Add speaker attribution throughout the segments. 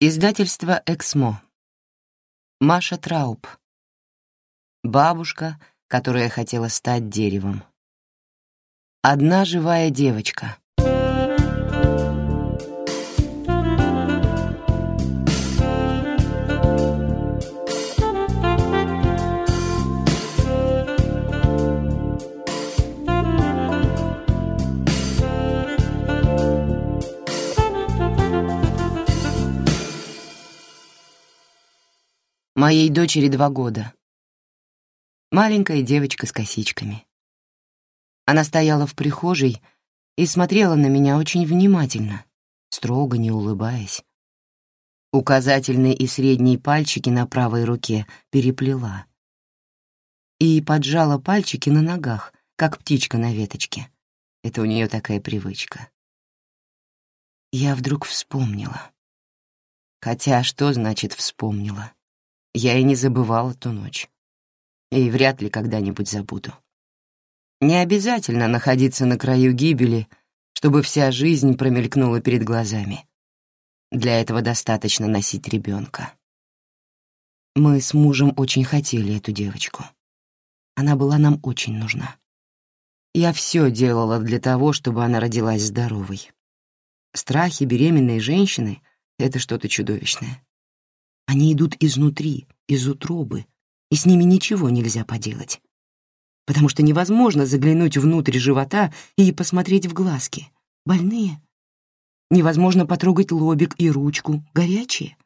Speaker 1: Издательство «Эксмо». Маша Трауб. Бабушка, которая хотела стать деревом. Одна живая девочка. Моей дочери два года. Маленькая девочка с косичками. Она стояла в прихожей и смотрела на меня очень внимательно, строго не улыбаясь. Указательные и средние пальчики на правой руке переплела. И поджала пальчики на ногах, как птичка на веточке. Это у нее такая привычка. Я вдруг вспомнила. Хотя что значит «вспомнила»? Я и не забывала ту ночь. И вряд ли когда-нибудь забуду. Не обязательно находиться на краю гибели, чтобы вся жизнь промелькнула перед глазами. Для этого достаточно носить ребенка. Мы с мужем очень хотели эту девочку. Она была нам очень нужна. Я все делала для того, чтобы она родилась здоровой. Страхи беременной женщины — это что-то чудовищное. Они идут изнутри, из утробы, и с ними ничего нельзя поделать. Потому что невозможно заглянуть внутрь живота и посмотреть в глазки. Больные. Невозможно потрогать лобик и ручку, горячие.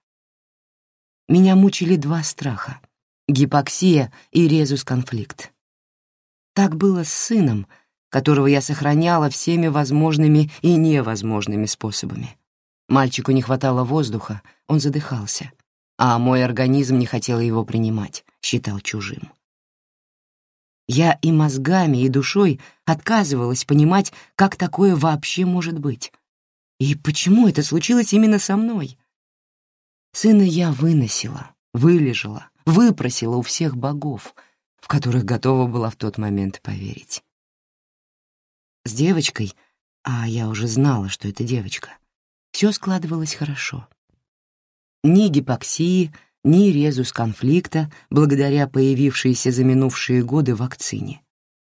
Speaker 1: Меня мучили два страха — гипоксия и резус-конфликт. Так было с сыном, которого я сохраняла всеми возможными и невозможными способами. Мальчику не хватало воздуха, он задыхался а мой организм не хотел его принимать, считал чужим. Я и мозгами, и душой отказывалась понимать, как такое вообще может быть. И почему это случилось именно со мной? Сына я выносила, вылежала, выпросила у всех богов, в которых готова была в тот момент поверить. С девочкой, а я уже знала, что это девочка, все складывалось хорошо ни гипоксии, ни резус конфликта благодаря появившейся за минувшие годы вакцине.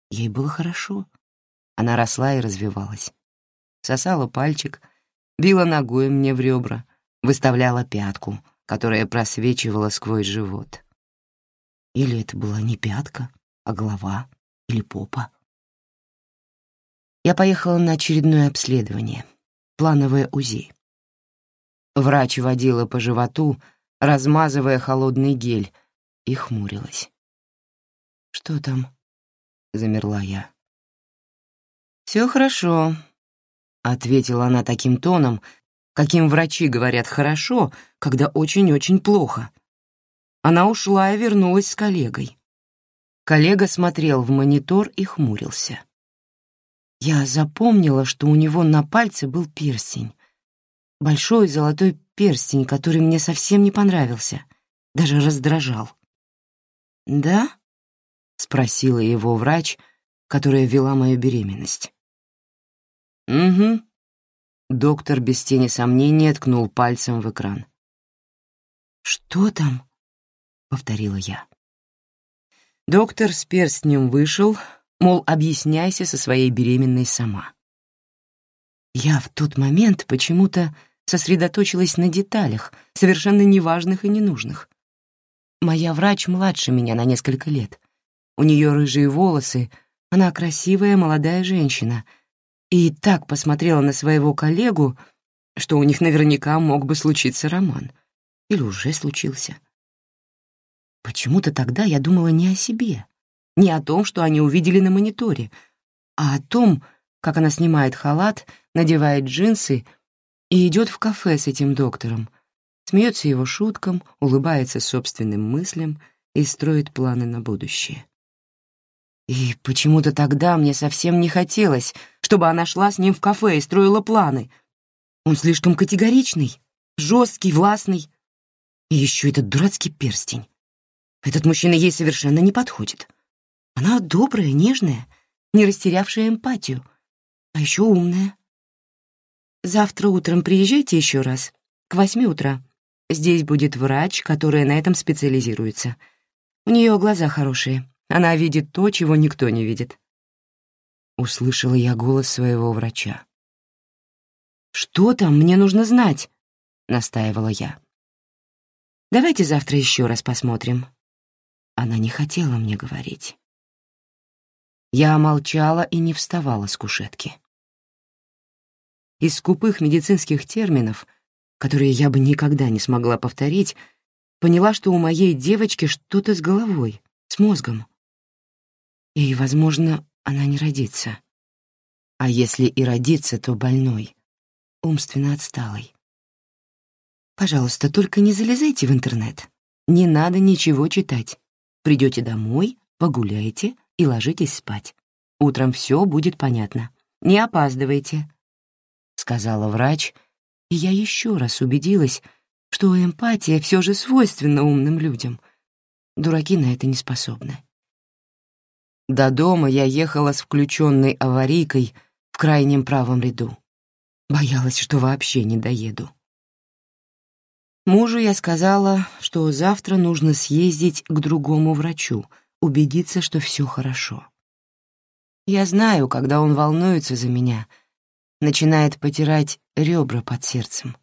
Speaker 1: Ей было хорошо. Она росла и развивалась. Сосала пальчик, била ногой мне в ребра, выставляла пятку, которая просвечивала сквозь живот. Или это была не пятка, а голова или попа. Я поехала на очередное обследование, плановое УЗИ. Врач водила по животу, размазывая холодный гель, и хмурилась. «Что там?» — замерла я. «Все хорошо», — ответила она таким тоном, каким врачи говорят «хорошо», когда очень-очень плохо. Она ушла и вернулась с коллегой. Коллега смотрел в монитор и хмурился. Я запомнила, что у него на пальце был перстень большой золотой перстень, который мне совсем не понравился, даже раздражал. «Да?» — спросила его врач, которая вела мою беременность. «Угу». Доктор без тени сомнения ткнул пальцем в экран. «Что там?» — повторила я. Доктор с перстнем вышел, мол, объясняйся со своей беременной сама. Я в тот момент почему-то сосредоточилась на деталях, совершенно неважных и ненужных. Моя врач младше меня на несколько лет. У нее рыжие волосы, она красивая молодая женщина. И так посмотрела на своего коллегу, что у них наверняка мог бы случиться роман. Или уже случился. Почему-то тогда я думала не о себе, не о том, что они увидели на мониторе, а о том, как она снимает халат, надевает джинсы — и идет в кафе с этим доктором, смеется его шуткам, улыбается собственным мыслям и строит планы на будущее. И почему-то тогда мне совсем не хотелось, чтобы она шла с ним в кафе и строила планы. Он слишком категоричный, жесткий, властный. И еще этот дурацкий перстень. Этот мужчина ей совершенно не подходит. Она добрая, нежная, не растерявшая эмпатию, а еще умная. Завтра утром приезжайте еще раз, к восьми утра. Здесь будет врач, которая на этом специализируется. У нее глаза хорошие. Она видит то, чего никто не видит. Услышала я голос своего врача. «Что там? Мне нужно знать», — настаивала я. «Давайте завтра еще раз посмотрим». Она не хотела мне говорить. Я молчала и не вставала с кушетки. Из скупых медицинских терминов, которые я бы никогда не смогла повторить, поняла, что у моей девочки что-то с головой, с мозгом. И, возможно, она не родится. А если и родится, то больной, умственно отсталой. Пожалуйста, только не залезайте в интернет. Не надо ничего читать. Придете домой, погуляйте и ложитесь спать. Утром все будет понятно. Не опаздывайте сказала врач, и я еще раз убедилась, что эмпатия все же свойственна умным людям. Дураки на это не способны. До дома я ехала с включенной аварийкой в крайнем правом ряду. Боялась, что вообще не доеду. Мужу я сказала, что завтра нужно съездить к другому врачу, убедиться, что все хорошо. Я знаю, когда он волнуется за меня — начинает потирать ребра под сердцем.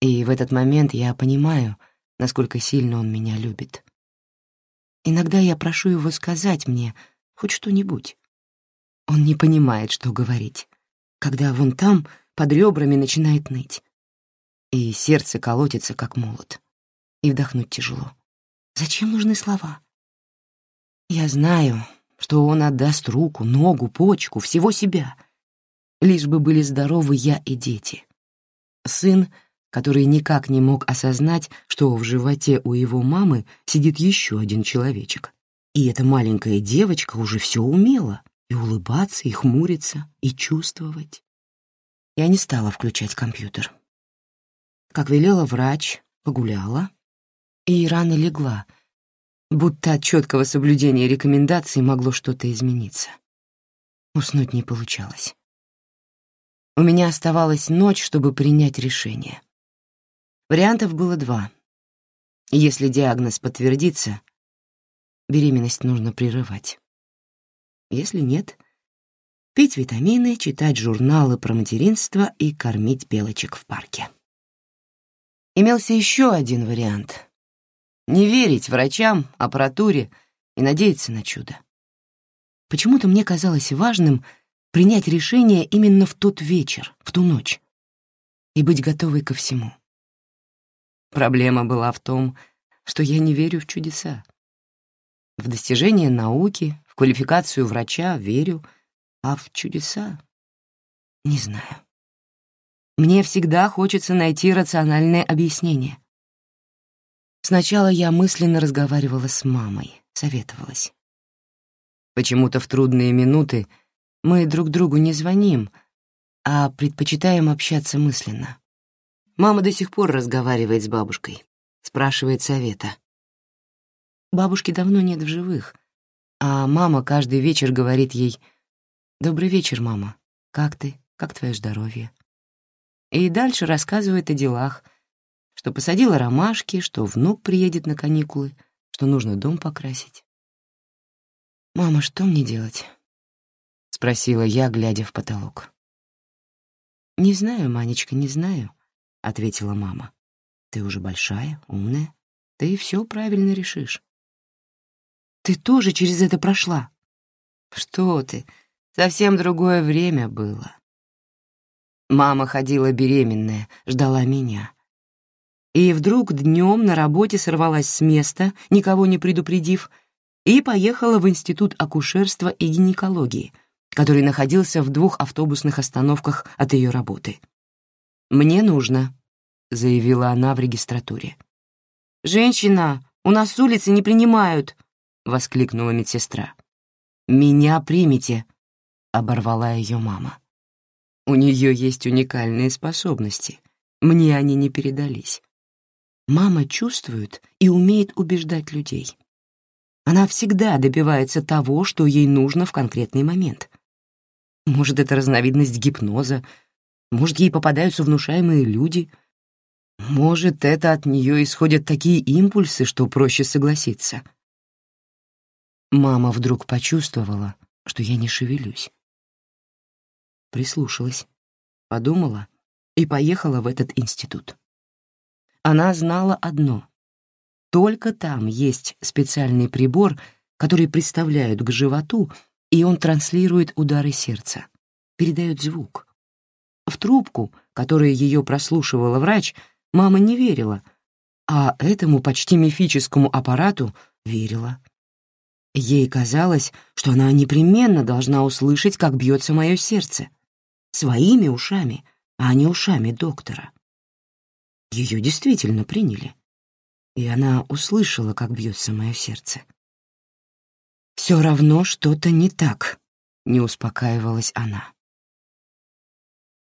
Speaker 1: И в этот момент я понимаю, насколько сильно он меня любит. Иногда я прошу его сказать мне хоть что-нибудь. Он не понимает, что говорить, когда вон там под ребрами начинает ныть. И сердце колотится, как молот. И вдохнуть тяжело. Зачем нужны слова? Я знаю, что он отдаст руку, ногу, почку, всего себя — лишь бы были здоровы я и дети. Сын, который никак не мог осознать, что в животе у его мамы сидит еще один человечек. И эта маленькая девочка уже все умела — и улыбаться, и хмуриться, и чувствовать. Я не стала включать компьютер. Как велела врач, погуляла и рано легла, будто от четкого соблюдения рекомендаций могло что-то измениться. Уснуть не получалось. У меня оставалась ночь, чтобы принять решение. Вариантов было два. Если диагноз подтвердится, беременность нужно прерывать. Если нет, пить витамины, читать журналы про материнство и кормить белочек в парке. Имелся еще один вариант — не верить врачам, аппаратуре и надеяться на чудо. Почему-то мне казалось важным — принять решение именно в тот вечер, в ту ночь, и быть готовой ко всему. Проблема была в том, что я не верю в чудеса. В достижение науки, в квалификацию врача верю, а в чудеса — не знаю. Мне всегда хочется найти рациональное объяснение. Сначала я мысленно разговаривала с мамой, советовалась. Почему-то в трудные минуты мы друг другу не звоним, а предпочитаем общаться мысленно. Мама до сих пор разговаривает с бабушкой, спрашивает совета. Бабушки давно нет в живых, а мама каждый вечер говорит ей «Добрый вечер, мама. Как ты? Как твое здоровье?» И дальше рассказывает о делах, что посадила ромашки, что внук приедет на каникулы, что нужно дом покрасить. «Мама, что мне делать?» Спросила я, глядя в потолок. «Не знаю, Манечка, не знаю», — ответила мама. «Ты уже большая, умная, ты все правильно решишь». «Ты тоже через это прошла?» «Что ты, совсем другое время было». Мама ходила беременная, ждала меня. И вдруг днем на работе сорвалась с места, никого не предупредив, и поехала в Институт акушерства и гинекологии — который находился в двух автобусных остановках от ее работы. «Мне нужно», — заявила она в регистратуре. «Женщина, у нас с улицы не принимают», — воскликнула медсестра. «Меня примите», — оборвала ее мама. «У нее есть уникальные способности. Мне они не передались. Мама чувствует и умеет убеждать людей. Она всегда добивается того, что ей нужно в конкретный момент. Может, это разновидность гипноза, может, ей попадаются внушаемые люди. Может, это от нее исходят такие импульсы, что проще согласиться. Мама вдруг почувствовала, что я не шевелюсь. Прислушалась, подумала и поехала в этот институт. Она знала одно. Только там есть специальный прибор, который приставляют к животу, и он транслирует удары сердца, передает звук. В трубку, которой ее прослушивала врач, мама не верила, а этому почти мифическому аппарату верила. Ей казалось, что она непременно должна услышать, как бьется мое сердце. Своими ушами, а не ушами доктора. Ее действительно приняли. И она услышала, как бьется мое сердце. «Все равно что-то не так», — не успокаивалась она.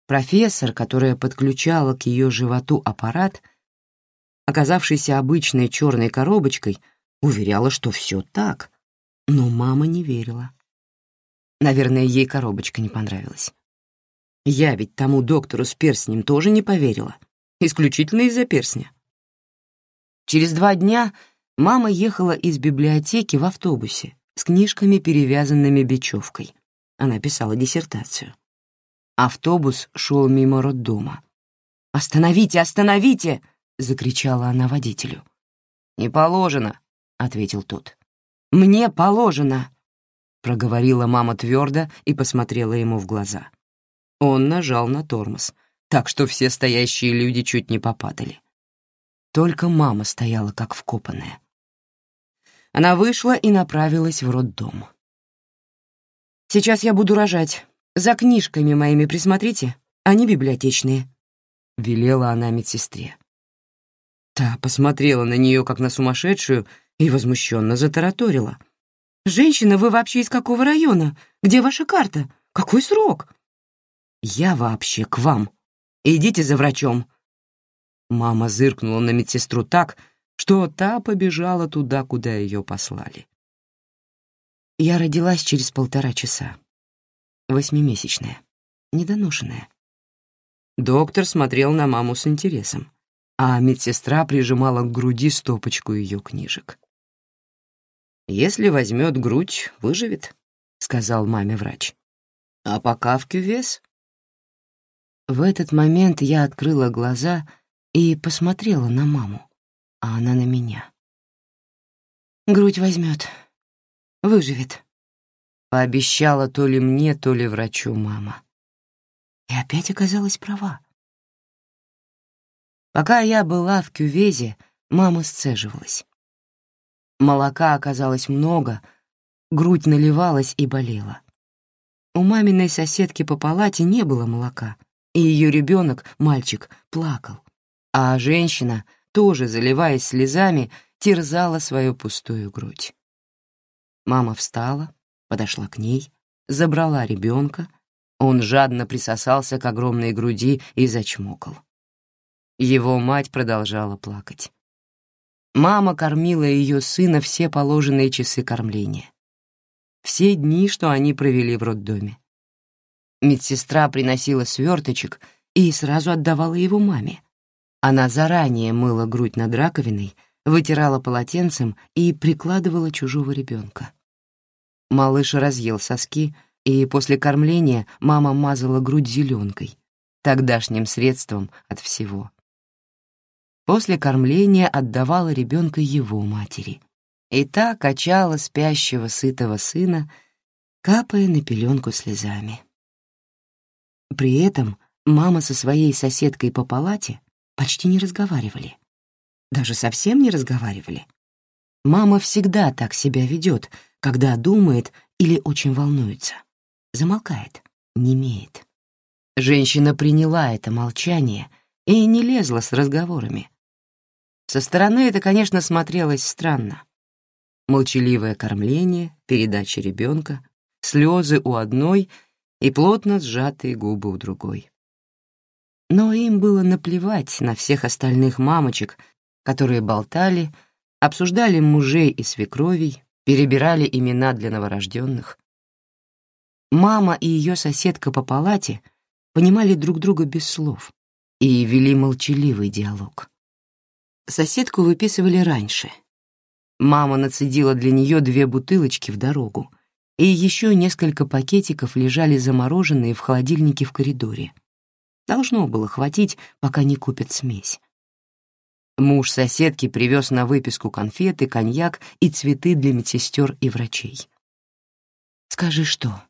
Speaker 1: Профессор, которая подключала к ее животу аппарат, оказавшийся обычной черной коробочкой, уверяла, что все так, но мама не верила. Наверное, ей коробочка не понравилась. Я ведь тому доктору с перстнем тоже не поверила. Исключительно из-за перстня. Через два дня мама ехала из библиотеки в автобусе с книжками, перевязанными бечевкой. Она писала диссертацию. Автобус шел мимо роддома. «Остановите, остановите!» — закричала она водителю. «Не положено», — ответил тот. «Мне положено», — проговорила мама твердо и посмотрела ему в глаза. Он нажал на тормоз, так что все стоящие люди чуть не попадали. Только мама стояла как вкопанная. Она вышла и направилась в роддом. «Сейчас я буду рожать. За книжками моими присмотрите, они библиотечные», — велела она медсестре. Та посмотрела на нее, как на сумасшедшую, и возмущенно затараторила. «Женщина, вы вообще из какого района? Где ваша карта? Какой срок?» «Я вообще к вам. Идите за врачом». Мама зыркнула на медсестру так, что та побежала туда, куда ее послали. Я родилась через полтора часа. Восьмимесячная, недоношенная. Доктор смотрел на маму с интересом, а медсестра прижимала к груди стопочку ее книжек. «Если возьмет грудь, выживет», — сказал маме врач. «А пока в кювес в этот момент я открыла глаза и посмотрела на маму, а она на меня. «Грудь возьмет, выживет», — пообещала то ли мне, то ли врачу мама. И опять оказалась права. Пока я была в кювезе, мама сцеживалась. Молока оказалось много, грудь наливалась и болела. У маминой соседки по палате не было молока — и ее ребенок, мальчик, плакал, а женщина, тоже заливаясь слезами, терзала свою пустую грудь. Мама встала, подошла к ней, забрала ребенка, он жадно присосался к огромной груди и зачмокал. Его мать продолжала плакать. Мама кормила ее сына все положенные часы кормления. Все дни, что они провели в роддоме. Медсестра приносила сверточек и сразу отдавала его маме. Она заранее мыла грудь над раковиной, вытирала полотенцем и прикладывала чужого ребенка. Малыш разъел соски, и после кормления мама мазала грудь зеленкой, тогдашним средством от всего. После кормления отдавала ребенка его матери, и та качала спящего сытого сына, капая на пеленку слезами. При этом мама со своей соседкой по палате почти не разговаривали. Даже совсем не разговаривали. Мама всегда так себя ведет, когда думает или очень волнуется. Замолкает, немеет. Женщина приняла это молчание и не лезла с разговорами. Со стороны это, конечно, смотрелось странно. Молчаливое кормление, передача ребенка, слезы у одной — и плотно сжатые губы у другой. Но им было наплевать на всех остальных мамочек, которые болтали, обсуждали мужей и свекровей, перебирали имена для новорожденных. Мама и ее соседка по палате понимали друг друга без слов и вели молчаливый диалог. Соседку выписывали раньше. Мама нацедила для нее две бутылочки в дорогу, и еще несколько пакетиков лежали замороженные в холодильнике в коридоре. Должно было хватить, пока не купят смесь. Муж соседки привез на выписку конфеты, коньяк и цветы для медсестер и врачей. «Скажи, что?»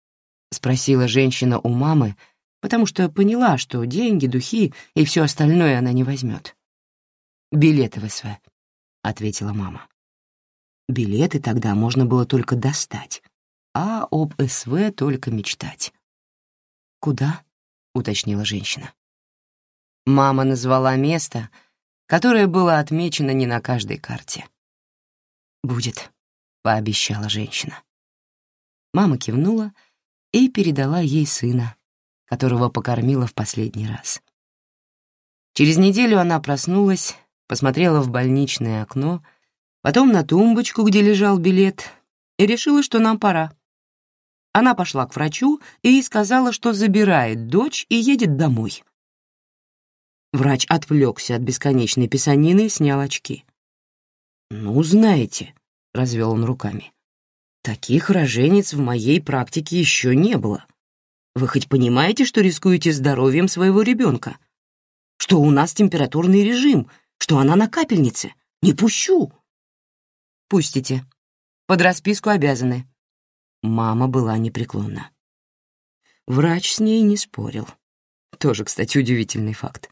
Speaker 1: — спросила женщина у мамы, потому что поняла, что деньги, духи и все остальное она не возьмет. «Билеты в СВ», — ответила мама. Билеты тогда можно было только достать, а об СВ только мечтать. «Куда?» — уточнила женщина. Мама назвала место — которое было отмечено не на каждой карте. «Будет», — пообещала женщина. Мама кивнула и передала ей сына, которого покормила в последний раз. Через неделю она проснулась, посмотрела в больничное окно, потом на тумбочку, где лежал билет, и решила, что нам пора. Она пошла к врачу и сказала, что забирает дочь и едет домой. Врач отвлекся от бесконечной писанины и снял очки. «Ну, знаете», — развел он руками, — «таких роженец в моей практике еще не было. Вы хоть понимаете, что рискуете здоровьем своего ребенка? Что у нас температурный режим, что она на капельнице? Не пущу!» «Пустите. Под расписку обязаны». Мама была непреклонна. Врач с ней не спорил. Тоже, кстати, удивительный факт.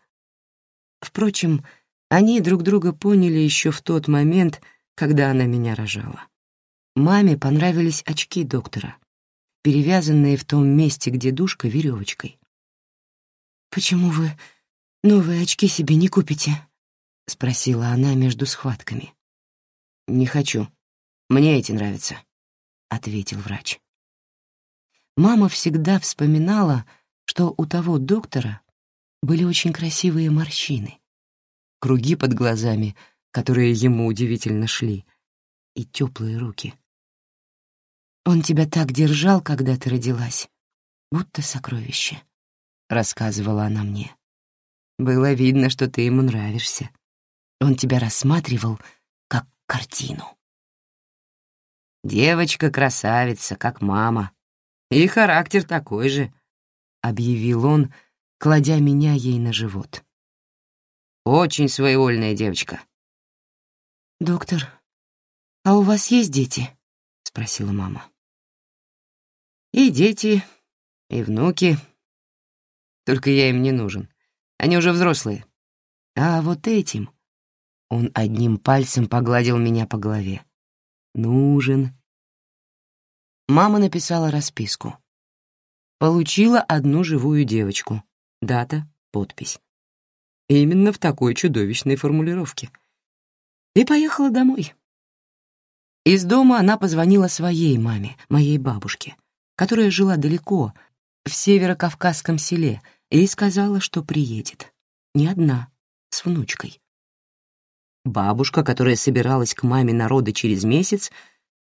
Speaker 1: Впрочем, они друг друга поняли еще в тот момент, когда она меня рожала. Маме понравились очки доктора, перевязанные в том месте, где душка, веревочкой. «Почему вы новые очки себе не купите?» — спросила она между схватками. «Не хочу. Мне эти нравятся», — ответил врач. Мама всегда вспоминала, что у того доктора были очень красивые морщины, круги под глазами, которые ему удивительно шли, и теплые руки. «Он тебя так держал, когда ты родилась, будто сокровище», — рассказывала она мне. «Было видно, что ты ему нравишься. Он тебя рассматривал как картину». «Девочка-красавица, как мама. И характер такой же», — объявил он, — кладя меня ей на живот. «Очень своевольная девочка». «Доктор, а у вас есть дети?» — спросила мама. «И дети, и внуки. Только я им не нужен. Они уже взрослые. А вот этим...» Он одним пальцем погладил меня по голове. «Нужен». Мама написала расписку. Получила одну живую девочку, дата, подпись. Именно в такой чудовищной формулировке. И поехала домой. Из дома она позвонила своей маме, моей бабушке, которая жила далеко, в северокавказском селе, и сказала, что приедет. Не одна, с внучкой. Бабушка, которая собиралась к маме народа через месяц,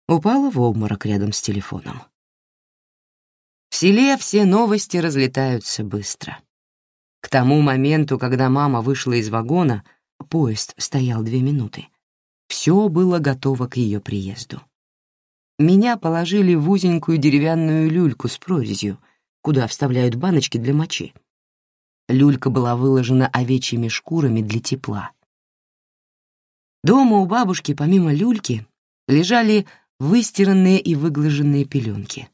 Speaker 1: упала в обморок рядом с телефоном. В селе все новости разлетаются быстро. К тому моменту, когда мама вышла из вагона, поезд стоял две минуты. Все было готово к ее приезду. Меня положили в узенькую деревянную люльку с прорезью, куда вставляют баночки для мочи. Люлька была выложена овечьими шкурами для тепла. Дома у бабушки, помимо люльки, лежали выстиранные и выглаженные пеленки.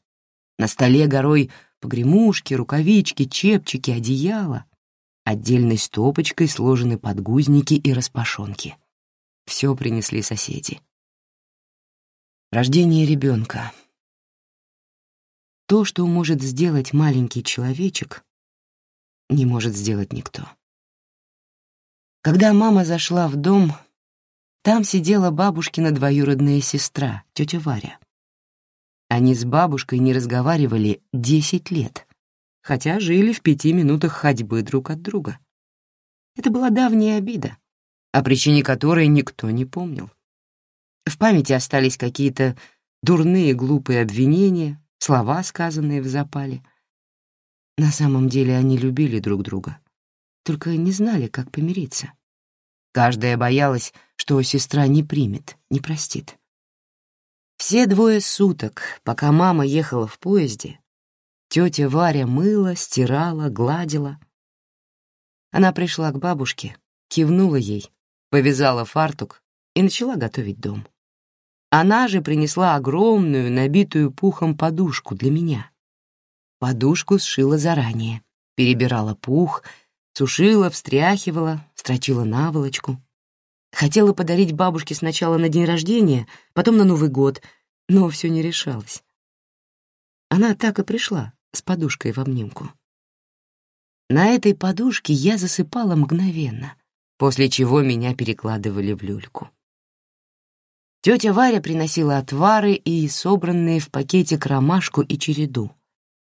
Speaker 1: На столе горой погремушки, рукавички, чепчики, одеяло. Отдельной стопочкой сложены подгузники и распашонки. Все принесли соседи. Рождение ребенка. То, что может сделать маленький человечек, не может сделать никто. Когда мама зашла в дом, там сидела бабушкина двоюродная сестра, тетя Варя. Они с бабушкой не разговаривали десять лет хотя жили в пяти минутах ходьбы друг от друга. Это была давняя обида, о причине которой никто не помнил. В памяти остались какие-то дурные глупые обвинения, слова, сказанные в запале. На самом деле они любили друг друга. только не знали, как помириться. Каждая боялась, что сестра не примет, не простит. Все двое суток, пока мама ехала в поезде, тетя Варя мыла, стирала, гладила. Она пришла к бабушке, кивнула ей, повязала фартук и начала готовить дом. Она же принесла огромную, набитую пухом подушку для меня. Подушку сшила заранее, перебирала пух, сушила, встряхивала, строчила наволочку. Хотела подарить бабушке сначала на день рождения, потом на Новый год, но все не решалось. Она так и пришла, с подушкой в обнимку. На этой подушке я засыпала мгновенно, после чего меня перекладывали в люльку. Тетя Варя приносила отвары и собранные в пакетик ромашку и череду,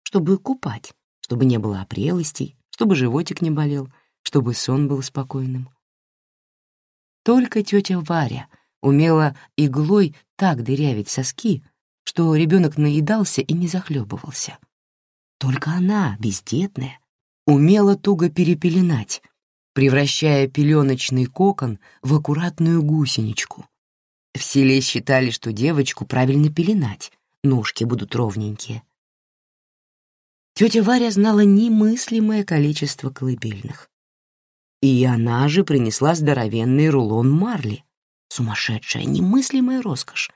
Speaker 1: чтобы купать, чтобы не было опрелостей, чтобы животик не болел, чтобы сон был спокойным. Только тетя Варя умела иглой так дырявить соски, что ребенок наедался и не захлебывался. Только она, бездетная, умела туго перепеленать, превращая пеленочный кокон в аккуратную гусеничку. В селе считали, что девочку правильно пеленать, ножки будут ровненькие. Тетя Варя знала немыслимое количество колыбельных. И она же принесла здоровенный рулон марли, сумасшедшая, немыслимая роскошь,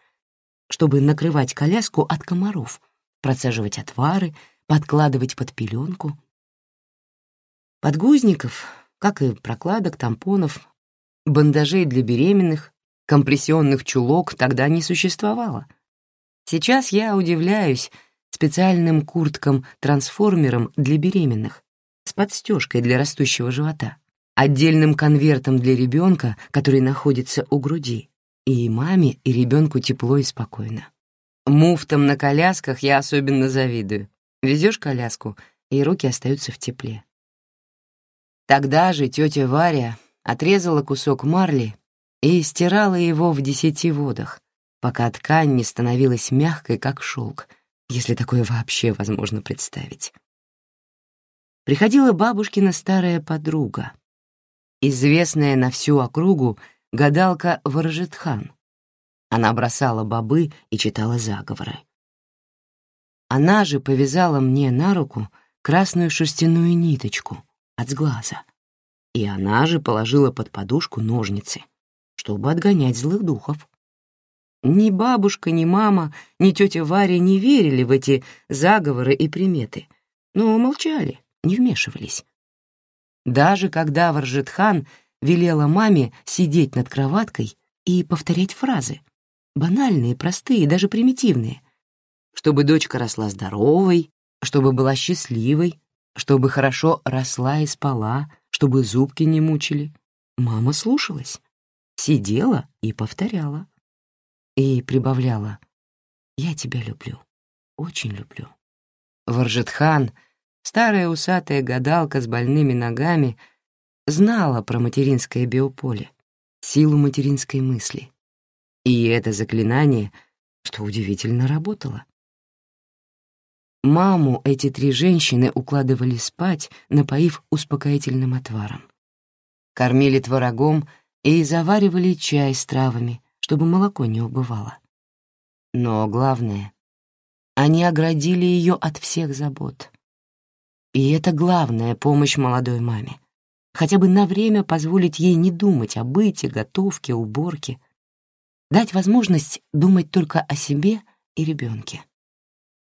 Speaker 1: чтобы накрывать коляску от комаров, процеживать отвары, подкладывать под пеленку. Подгузников, как и прокладок, тампонов, бандажей для беременных, компрессионных чулок тогда не существовало. Сейчас я удивляюсь, специальным курткам-трансформером для беременных с подстежкой для растущего живота, отдельным конвертом для ребенка, который находится у груди, и маме, и ребенку тепло и спокойно. Муфтам на колясках я особенно завидую. Везешь коляску, и руки остаются в тепле. Тогда же тетя Варя отрезала кусок марли и стирала его в десяти водах, пока ткань не становилась мягкой, как шелк, если такое вообще возможно представить. Приходила бабушкина старая подруга, известная на всю округу гадалка Ворожетхан. Она бросала бобы и читала заговоры. Она же повязала мне на руку красную шерстяную ниточку от сглаза, и она же положила под подушку ножницы, чтобы отгонять злых духов. Ни бабушка, ни мама, ни тетя Варя не верили в эти заговоры и приметы, но молчали, не вмешивались. Даже когда Варжетхан велела маме сидеть над кроваткой и повторять фразы, банальные, простые, даже примитивные, чтобы дочка росла здоровой, чтобы была счастливой, чтобы хорошо росла и спала, чтобы зубки не мучили. Мама слушалась, сидела и повторяла и прибавляла «Я тебя люблю, очень люблю». Варжетхан, старая усатая гадалка с больными ногами, знала про материнское биополе, силу материнской мысли. И это заклинание, что удивительно, работало. Маму эти три женщины укладывали спать, напоив успокоительным отваром. Кормили творогом и заваривали чай с травами, чтобы молоко не убывало. Но главное, они оградили ее от всех забот. И это главная помощь молодой маме. Хотя бы на время позволить ей не думать о быте, готовке, уборке. Дать возможность думать только о себе и ребенке.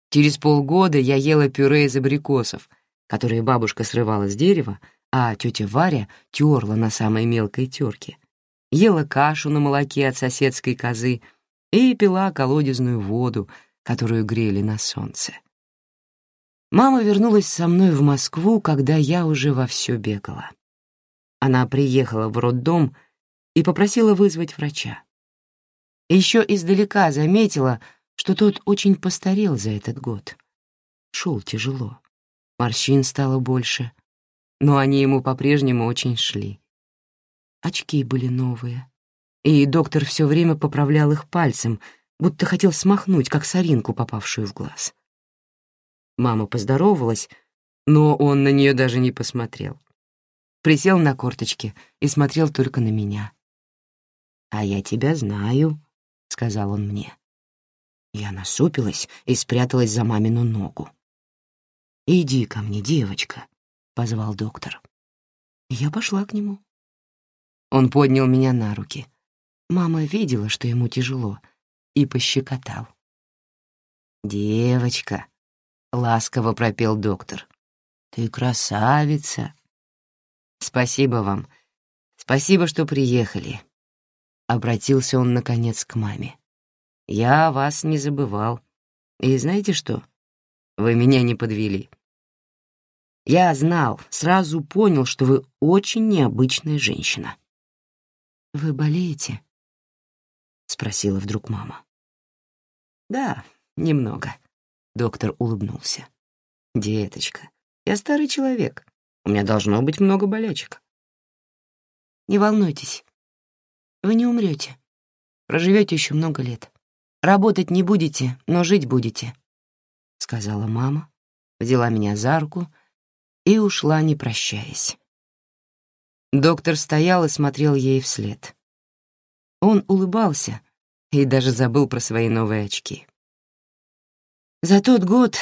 Speaker 1: Через полгода я ела пюре из абрикосов, которые бабушка срывала с дерева, а тетя Варя терла на самой мелкой терке, ела кашу на молоке от соседской козы и пила колодезную воду, которую грели на солнце. Мама вернулась со мной в Москву, когда я уже вовсю бегала. Она приехала в роддом и попросила вызвать врача. Еще издалека заметила, что тот очень постарел за этот год. Шел тяжело. Морщин стало больше, но они ему по-прежнему очень шли. Очки были новые. И доктор все время поправлял их пальцем, будто хотел смахнуть, как соринку, попавшую в глаз. Мама поздоровалась, но он на нее даже не посмотрел. присел на корточки и смотрел только на меня. «А я тебя знаю», — сказал он мне. Я насупилась и спряталась за мамину ногу. «Иди ко мне, девочка», — позвал доктор. Я пошла к нему. Он поднял меня на руки. Мама видела, что ему тяжело, и пощекотал. «Девочка», — ласково пропел доктор, — «ты красавица». «Спасибо вам. Спасибо, что приехали», — обратился он, наконец, к маме. «Я вас не забывал. И знаете что? Вы меня не подвели. Я знал, сразу понял, что вы очень необычная женщина». «Вы болеете?» — спросила вдруг мама. «Да, немного», — доктор улыбнулся. «Деточка, я старый человек. У меня должно быть много болячек». «Не волнуйтесь. Вы не умрете. Проживете еще много лет. Работать не будете, но жить будете», — сказала мама, взяла меня за руку и ушла, не прощаясь. Доктор стоял и смотрел ей вслед. Он улыбался и даже забыл про свои новые очки. За тот год,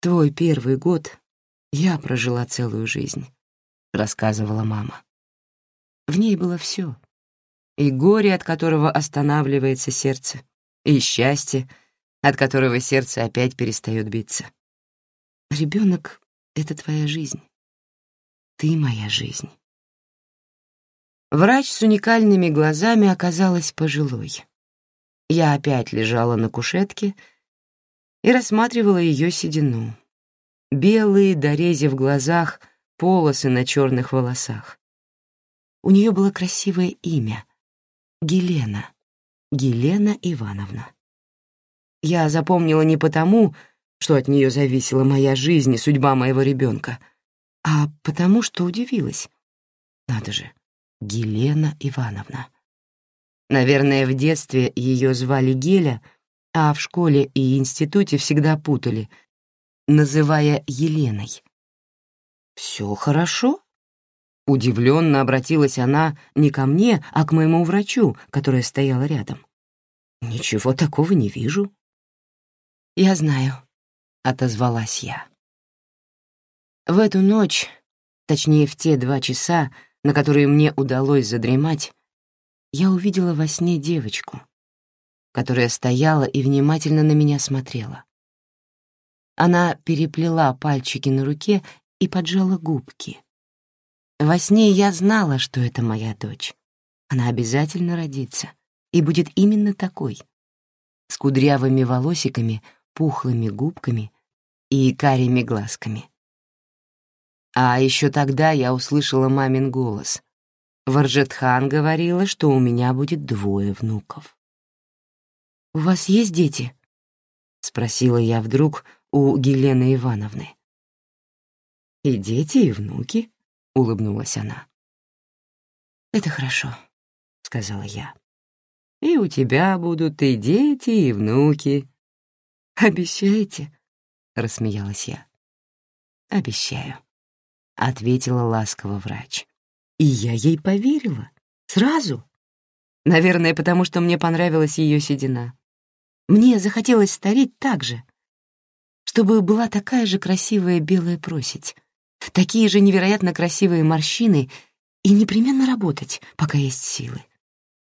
Speaker 1: твой первый год, я прожила целую жизнь, рассказывала мама. В ней было все. И горе, от которого останавливается сердце, и счастье, от которого сердце опять перестает биться. Ребенок — это твоя жизнь. Ты моя жизнь. Врач с уникальными глазами оказалась пожилой. Я опять лежала на кушетке и рассматривала ее седину. Белые, дорези в глазах, полосы на черных волосах. У нее было красивое имя — Гелена, Гелена Ивановна. Я запомнила не потому, что от нее зависела моя жизнь и судьба моего ребенка, а потому что удивилась. Надо же, Гелена Ивановна. Наверное, в детстве ее звали Геля, а в школе и институте всегда путали, называя Еленой. «Все хорошо?» Удивленно обратилась она не ко мне, а к моему врачу, которая стояла рядом. «Ничего такого не вижу». «Я знаю», — отозвалась я. В эту ночь, точнее, в те два часа, на которые мне удалось задремать, я увидела во сне девочку, которая стояла и внимательно на меня смотрела. Она переплела пальчики на руке и поджала губки. Во сне я знала, что это моя дочь. Она обязательно родится и будет именно такой, с кудрявыми волосиками, пухлыми губками и карими глазками. А еще тогда я услышала мамин голос. Варжетхан говорила, что у меня будет двое внуков. «У вас есть дети?» — спросила я вдруг у Гелены Ивановны. «И дети, и внуки», — улыбнулась она. «Это хорошо», — сказала я. «И у тебя будут и дети, и внуки». «Обещаете?» — рассмеялась я. «Обещаю» ответила ласково врач. И я ей поверила. Сразу. Наверное, потому что мне понравилась ее седина. Мне захотелось стареть так же, чтобы была такая же красивая белая просить, такие же невероятно красивые морщины и непременно работать, пока есть силы.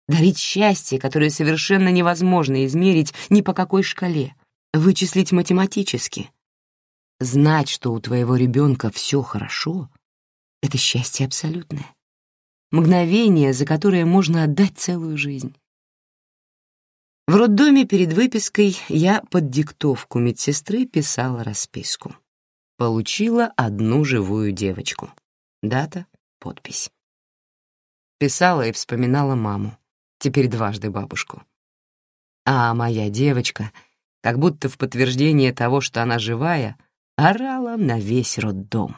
Speaker 1: Дарить счастье, которое совершенно невозможно измерить ни по какой шкале, вычислить математически — Знать, что у твоего ребенка все хорошо — это счастье абсолютное. Мгновение, за которое можно отдать целую жизнь. В роддоме перед выпиской я под диктовку медсестры писала расписку. Получила одну живую девочку. Дата, подпись. Писала и вспоминала маму, теперь дважды бабушку. А моя девочка, как будто в подтверждение того, что она живая — орала на весь роддом.